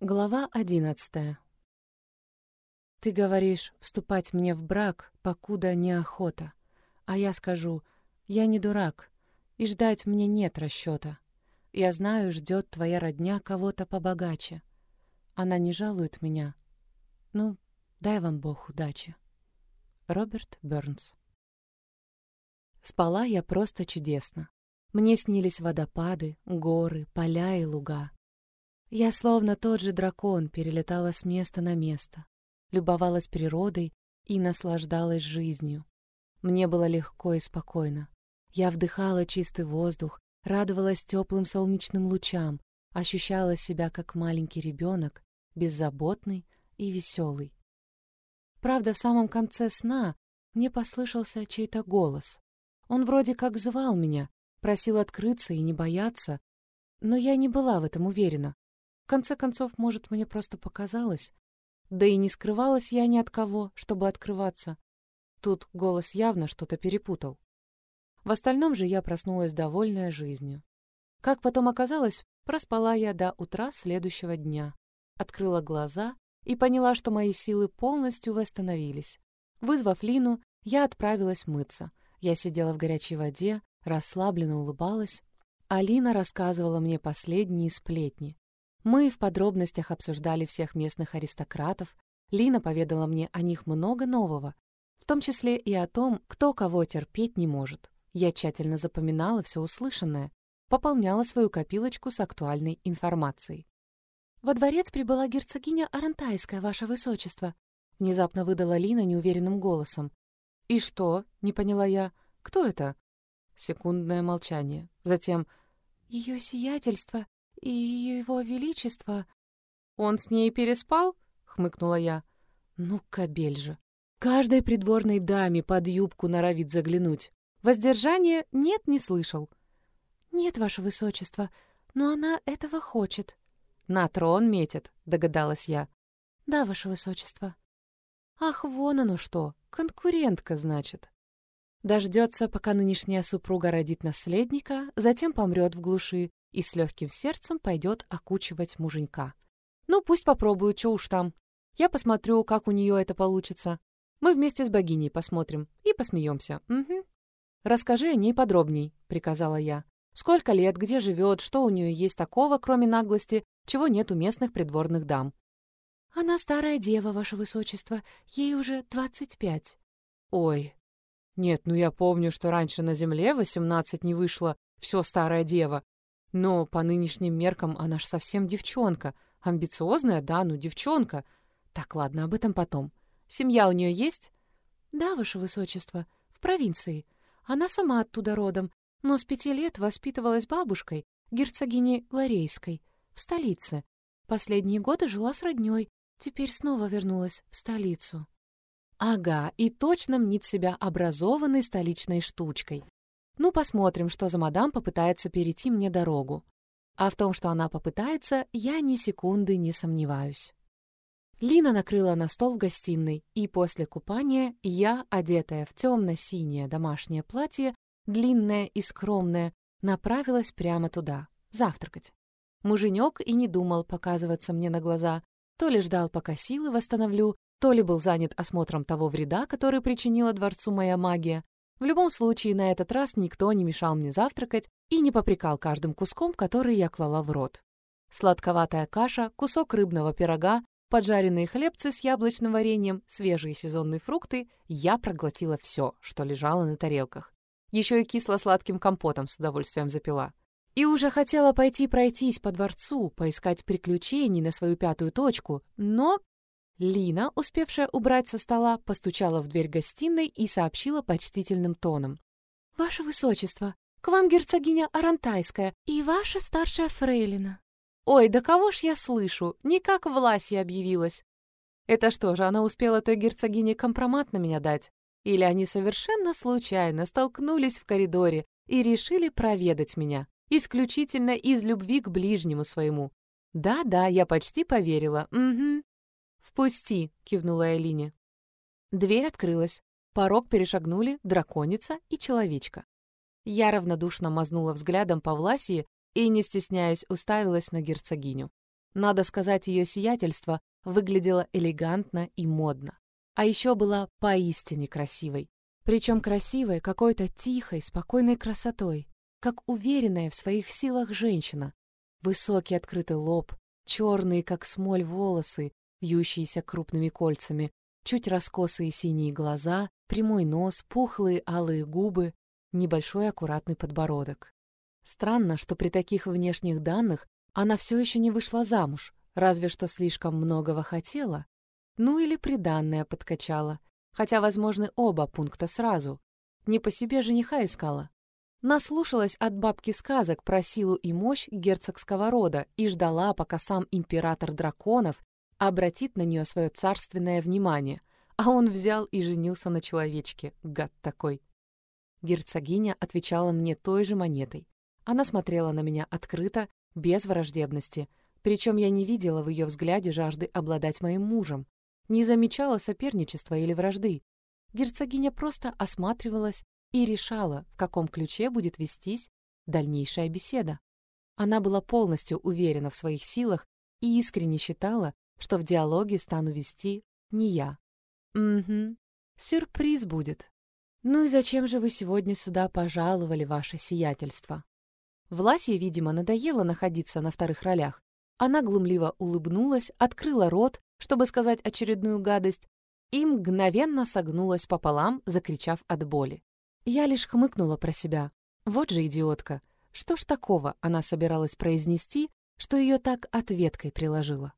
Глава одиннадцатая. Ты говоришь, вступать мне в брак, покуда неохота. А я скажу, я не дурак, и ждать мне нет расчета. Я знаю, ждет твоя родня кого-то побогаче. Она не жалует меня. Ну, дай вам Бог удачи. Роберт Бёрнс. Спала я просто чудесно. Мне снились водопады, горы, поля и луга. Я словно тот же дракон перелетала с места на место, любовалась природой и наслаждалась жизнью. Мне было легко и спокойно. Я вдыхала чистый воздух, радовалась теплым солнечным лучам, ощущала себя как маленький ребенок, беззаботный и веселый. Правда, в самом конце сна мне послышался чей-то голос. Он вроде как звал меня, просил открыться и не бояться, но я не была в этом уверена. Конце концов, может, мне просто показалось. Да и не скрывалась я ни от кого, чтобы открываться. Тут голос явно что-то перепутал. В остальном же я проснулась довольная жизнью. Как потом оказалось, проспала я до утра следующего дня. Открыла глаза и поняла, что мои силы полностью восстановились. Вызвав Лину, я отправилась мыться. Я сидела в горячей воде, расслабленно улыбалась. Алина рассказывала мне последние сплетни. Мы в подробностях обсуждали всех местных аристократов. Лина поведала мне о них много нового, в том числе и о том, кто кого терпеть не может. Я тщательно запоминала все услышанное, пополняла свою копилочку с актуальной информацией. «Во дворец прибыла герцогиня Арантайская, ваше высочество», внезапно выдала Лина неуверенным голосом. «И что?» — не поняла я. «Кто это?» Секундное молчание. Затем «Ее сиятельство и его величество...» «Он с ней переспал?» — хмыкнула я. «Ну, кобель же! Каждой придворной даме под юбку норовит заглянуть. Воздержание нет, не слышал». «Нет, ваше высочество, но она этого хочет». «На трон метит», — догадалась я. «Да, ваше высочество». «Ах, вон оно что! Конкурентка, значит». Дождется, пока нынешняя супруга родит наследника, затем помрет в глуши и с легким сердцем пойдет окучивать муженька. Ну, пусть попробует, что уж там. Я посмотрю, как у нее это получится. Мы вместе с богиней посмотрим и посмеемся. Угу. «Расскажи о ней подробней», — приказала я. «Сколько лет, где живет, что у нее есть такого, кроме наглости, чего нет у местных придворных дам?» «Она старая дева, ваше высочество. Ей уже двадцать пять». «Ой, нет, ну я помню, что раньше на земле восемнадцать не вышло, все старая дева. Но по нынешним меркам она ж совсем девчонка. Амбициозная, да, ну девчонка. Так, ладно, об этом потом. Семья у нее есть? Да, ваше высочество, в провинции. Она сама оттуда родом, но с пяти лет воспитывалась бабушкой, герцогиней Ларейской, в столице. Последние годы жила с роднёй, теперь снова вернулась в столицу. Ага, и точно мнит себя образованной столичной штучкой. Ну, посмотрим, что за мадам попытается перейти мне дорогу. А в том, что она попытается, я ни секунды не сомневаюсь. Лина накрыла на стол в гостиной, и после купания я, одетая в темно-синее домашнее платье, длинное и скромное, направилась прямо туда, завтракать. Муженек и не думал показываться мне на глаза, то ли ждал, пока силы восстановлю, то ли был занят осмотром того вреда, который причинила дворцу моя магия. В любом случае, на этот раз никто не мешал мне завтракать и не попрекал каждым куском, который я клала в рот. Сладковатая каша, кусок рыбного пирога, поджаренные хлебцы с яблочным вареньем, свежие сезонные фрукты — я проглотила все, что лежало на тарелках. Еще и кисло-сладким компотом с удовольствием запила. И уже хотела пойти пройтись по дворцу, поискать приключений на свою пятую точку, но Лина, успевшая убрать со стола, постучала в дверь гостиной и сообщила почтительным тоном. «Ваше Высочество, к вам герцогиня Арантайская и ваша старшая фрейлина». «Ой, да кого ж я слышу? Никак Власья объявилась». «Это что же, она успела той герцогине компромат на меня дать? Или они совершенно случайно столкнулись в коридоре и решили проведать меня, исключительно из любви к ближнему своему?» «Да-да, я почти поверила, угу». «Впусти!» — кивнула Элине. Дверь открылась. Порог перешагнули драконица и человечка. Я равнодушно мазнула взглядом по Власии и, не стесняясь, уставилась на герцогиню. Надо сказать, ее сиятельство выглядело элегантно и модно. А еще была поистине красивой. Причем красивой какой-то тихой, спокойной красотой, как уверенная в своих силах женщина. Высокий открытый лоб, черные, как смоль, волосы, вьющиеся крупными кольцами, чуть раскосые синие глаза, прямой нос, пухлые алые губы, небольшой аккуратный подбородок. Странно, что при таких внешних данных она все еще не вышла замуж, разве что слишком многого хотела, ну или приданное подкачала, хотя возможны оба пункта сразу. Не по себе жениха искала. Наслушалась от бабки сказок про силу и мощь герцогского рода и ждала, пока сам император драконов обратит на нее свое царственное внимание, а он взял и женился на человечке, гад такой. Герцогиня отвечала мне той же монетой. Она смотрела на меня открыто, без враждебности, причем я не видела в ее взгляде жажды обладать моим мужем, не замечала соперничества или вражды. Герцогиня просто осматривалась и решала, в каком ключе будет вестись дальнейшая беседа. Она была полностью уверена в своих силах и искренне считала, что в диалоге стану вести не я. Угу, сюрприз будет. Ну и зачем же вы сегодня сюда пожаловали, ваше сиятельство? Власье, видимо, надоело находиться на вторых ролях. Она глумливо улыбнулась, открыла рот, чтобы сказать очередную гадость, и мгновенно согнулась пополам, закричав от боли. Я лишь хмыкнула про себя. Вот же идиотка. Что ж такого она собиралась произнести, что ее так ответкой приложила?